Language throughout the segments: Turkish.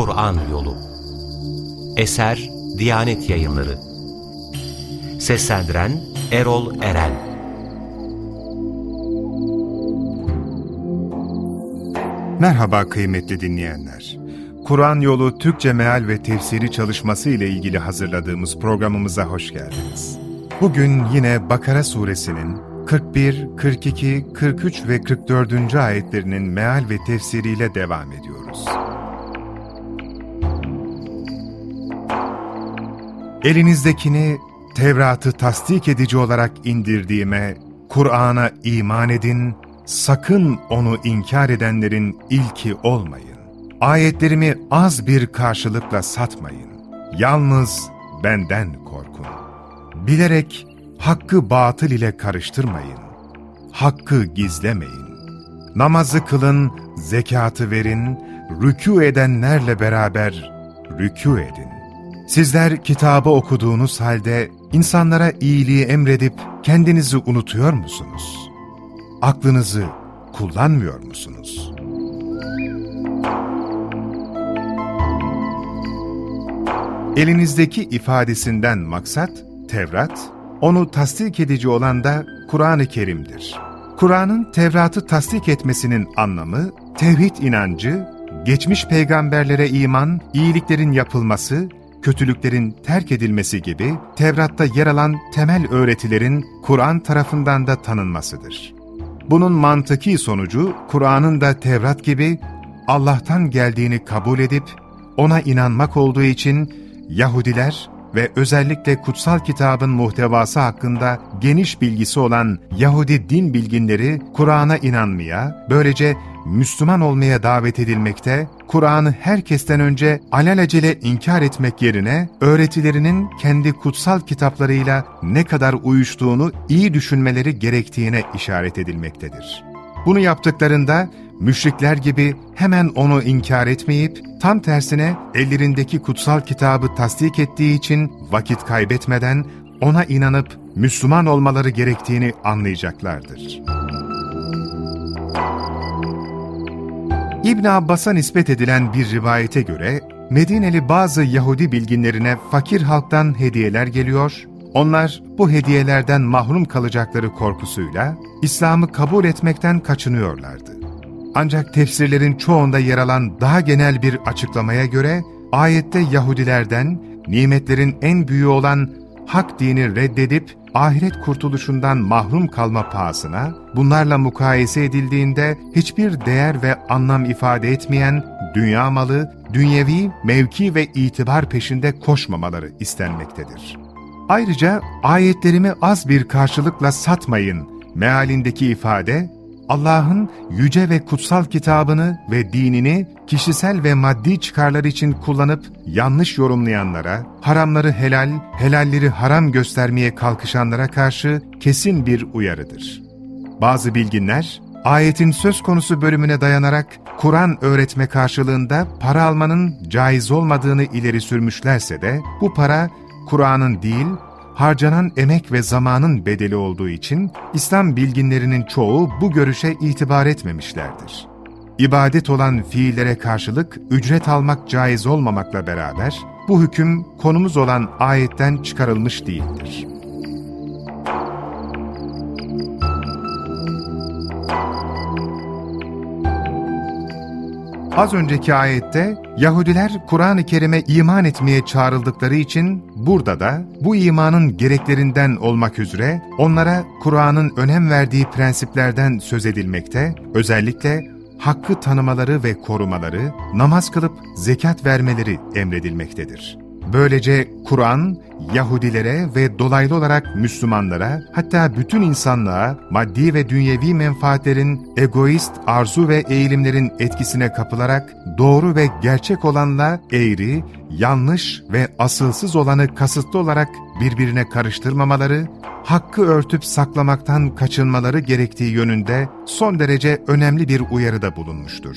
Kur'an Yolu Eser Diyanet Yayınları Seslendiren Erol Eren Merhaba kıymetli dinleyenler. Kur'an Yolu Türkçe Meal ve Tefsiri çalışması ile ilgili hazırladığımız programımıza hoş geldiniz. Bugün yine Bakara suresinin 41, 42, 43 ve 44. ayetlerinin meal ve tefsiriyle devam ediyoruz. Elinizdekini Tevrat'ı tasdik edici olarak indirdiğime, Kur'an'a iman edin, sakın onu inkar edenlerin ilki olmayın. Ayetlerimi az bir karşılıkla satmayın. Yalnız benden korkun. Bilerek hakkı batıl ile karıştırmayın. Hakkı gizlemeyin. Namazı kılın, zekatı verin, rükû edenlerle beraber rükû edin. Sizler kitabı okuduğunuz halde insanlara iyiliği emredip kendinizi unutuyor musunuz? Aklınızı kullanmıyor musunuz? Elinizdeki ifadesinden maksat Tevrat, onu tasdik edici olan da Kur'an-ı Kerim'dir. Kur'an'ın Tevrat'ı tasdik etmesinin anlamı, tevhid inancı, geçmiş peygamberlere iman, iyiliklerin yapılması, kötülüklerin terk edilmesi gibi Tevrat'ta yer alan temel öğretilerin Kur'an tarafından da tanınmasıdır. Bunun mantıki sonucu Kur'an'ın da Tevrat gibi Allah'tan geldiğini kabul edip ona inanmak olduğu için Yahudiler ve özellikle kutsal kitabın muhtevası hakkında geniş bilgisi olan Yahudi din bilginleri Kur'an'a inanmaya, böylece Müslüman olmaya davet edilmekte, Kur'an'ı herkesten önce alelacele inkar etmek yerine öğretilerinin kendi kutsal kitaplarıyla ne kadar uyuştuğunu iyi düşünmeleri gerektiğine işaret edilmektedir. Bunu yaptıklarında müşrikler gibi hemen onu inkar etmeyip, tam tersine ellerindeki kutsal kitabı tasdik ettiği için vakit kaybetmeden ona inanıp Müslüman olmaları gerektiğini anlayacaklardır. İbn Abbas'a nispet edilen bir rivayete göre, Medineli bazı Yahudi bilginlerine fakir halktan hediyeler geliyor, onlar bu hediyelerden mahrum kalacakları korkusuyla İslam'ı kabul etmekten kaçınıyorlardı. Ancak tefsirlerin çoğunda yer alan daha genel bir açıklamaya göre, ayette Yahudilerden nimetlerin en büyüğü olan hak dini reddedip ahiret kurtuluşundan mahrum kalma pahasına, bunlarla mukayese edildiğinde hiçbir değer ve anlam ifade etmeyen dünya malı, dünyevi, mevki ve itibar peşinde koşmamaları istenmektedir. Ayrıca ayetlerimi az bir karşılıkla satmayın mealindeki ifade, Allah'ın yüce ve kutsal kitabını ve dinini kişisel ve maddi çıkarlar için kullanıp yanlış yorumlayanlara, haramları helal, helalleri haram göstermeye kalkışanlara karşı kesin bir uyarıdır. Bazı bilginler, ayetin söz konusu bölümüne dayanarak Kur'an öğretme karşılığında para almanın caiz olmadığını ileri sürmüşlerse de bu para Kur'an'ın değil, harcanan emek ve zamanın bedeli olduğu için İslam bilginlerinin çoğu bu görüşe itibar etmemişlerdir. İbadet olan fiillere karşılık ücret almak caiz olmamakla beraber bu hüküm konumuz olan ayetten çıkarılmış değildir. Az önceki ayette Yahudiler Kur'an-ı Kerim'e iman etmeye çağrıldıkları için burada da bu imanın gereklerinden olmak üzere onlara Kur'an'ın önem verdiği prensiplerden söz edilmekte, özellikle hakkı tanımaları ve korumaları, namaz kılıp zekat vermeleri emredilmektedir. Böylece Kur'an, Yahudilere ve dolaylı olarak Müslümanlara, hatta bütün insanlığa maddi ve dünyevi menfaatlerin, egoist arzu ve eğilimlerin etkisine kapılarak doğru ve gerçek olanla eğri, yanlış ve asılsız olanı kasıtlı olarak birbirine karıştırmamaları, hakkı örtüp saklamaktan kaçınmaları gerektiği yönünde son derece önemli bir uyarıda bulunmuştur.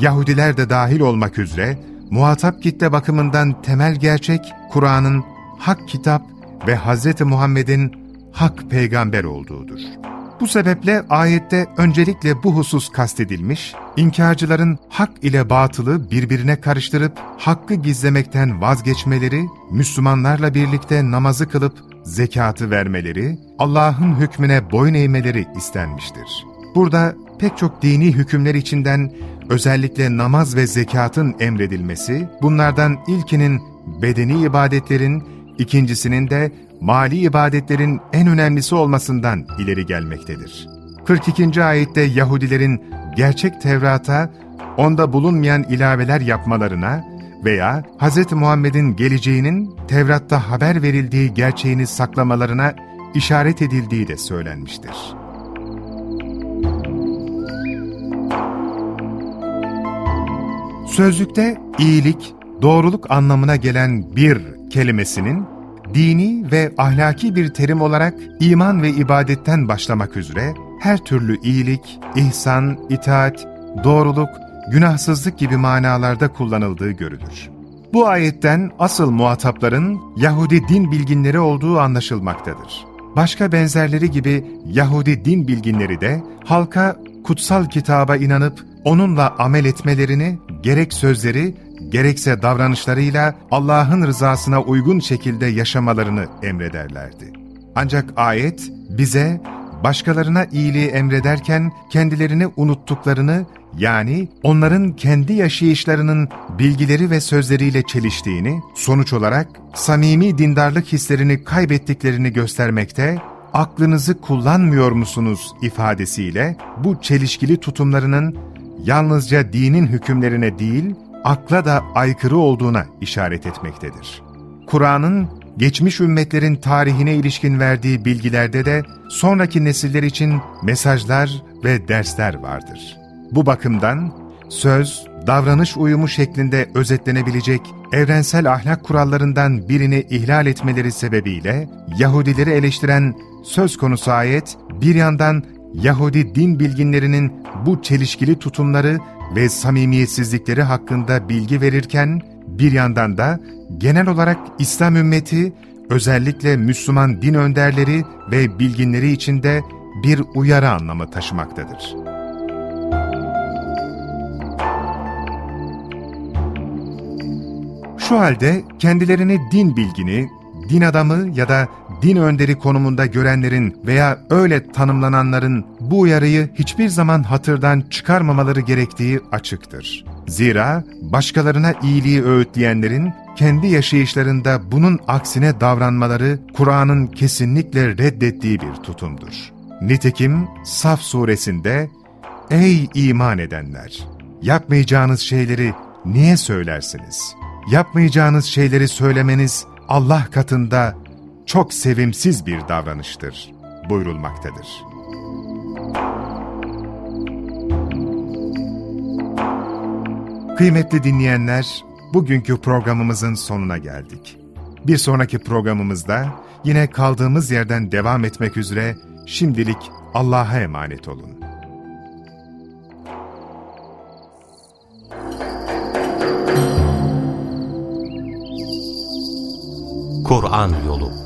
Yahudiler de dahil olmak üzere, muhatap kitle bakımından temel gerçek, Kur'an'ın hak kitap ve Hz. Muhammed'in hak peygamber olduğudur. Bu sebeple ayette öncelikle bu husus kastedilmiş, inkarcıların hak ile batılı birbirine karıştırıp hakkı gizlemekten vazgeçmeleri, Müslümanlarla birlikte namazı kılıp zekatı vermeleri, Allah'ın hükmüne boyun eğmeleri istenmiştir. Burada pek çok dini hükümler içinden özellikle namaz ve zekatın emredilmesi, bunlardan ilkinin bedeni ibadetlerin, ikincisinin de mali ibadetlerin en önemlisi olmasından ileri gelmektedir. 42. ayette Yahudilerin gerçek Tevrat'a, onda bulunmayan ilaveler yapmalarına veya Hz. Muhammed'in geleceğinin Tevrat'ta haber verildiği gerçeğini saklamalarına işaret edildiği de söylenmiştir. Sözlükte iyilik, doğruluk anlamına gelen bir kelimesinin dini ve ahlaki bir terim olarak iman ve ibadetten başlamak üzere her türlü iyilik, ihsan, itaat, doğruluk, günahsızlık gibi manalarda kullanıldığı görülür. Bu ayetten asıl muhatapların Yahudi din bilginleri olduğu anlaşılmaktadır. Başka benzerleri gibi Yahudi din bilginleri de halka kutsal kitaba inanıp onunla amel etmelerini gerek sözleri gerekse davranışlarıyla Allah'ın rızasına uygun şekilde yaşamalarını emrederlerdi. Ancak ayet bize başkalarına iyiliği emrederken kendilerini unuttuklarını yani onların kendi yaşayışlarının bilgileri ve sözleriyle çeliştiğini, sonuç olarak samimi dindarlık hislerini kaybettiklerini göstermekte, aklınızı kullanmıyor musunuz ifadesiyle bu çelişkili tutumlarının yalnızca dinin hükümlerine değil, akla da aykırı olduğuna işaret etmektedir. Kur'an'ın geçmiş ümmetlerin tarihine ilişkin verdiği bilgilerde de sonraki nesiller için mesajlar ve dersler vardır. Bu bakımdan söz, davranış uyumu şeklinde özetlenebilecek evrensel ahlak kurallarından birini ihlal etmeleri sebebiyle Yahudileri eleştiren söz konusu ayet bir yandan Yahudi din bilginlerinin bu çelişkili tutumları ve samimiyetsizlikleri hakkında bilgi verirken, bir yandan da genel olarak İslam ümmeti, özellikle Müslüman din önderleri ve bilginleri içinde bir uyarı anlamı taşımaktadır. Şu halde kendilerini din bilgini, din adamı ya da din önderi konumunda görenlerin veya öyle tanımlananların bu uyarıyı hiçbir zaman hatırdan çıkarmamaları gerektiği açıktır. Zira başkalarına iyiliği öğütleyenlerin kendi yaşayışlarında bunun aksine davranmaları Kur'an'ın kesinlikle reddettiği bir tutumdur. Nitekim Saf suresinde Ey iman edenler! Yapmayacağınız şeyleri niye söylersiniz? Yapmayacağınız şeyleri söylemeniz Allah katında çok sevimsiz bir davranıştır buyurulmaktadır. Kıymetli dinleyenler, bugünkü programımızın sonuna geldik. Bir sonraki programımızda yine kaldığımız yerden devam etmek üzere şimdilik Allah'a emanet olun. Kur'an Yolu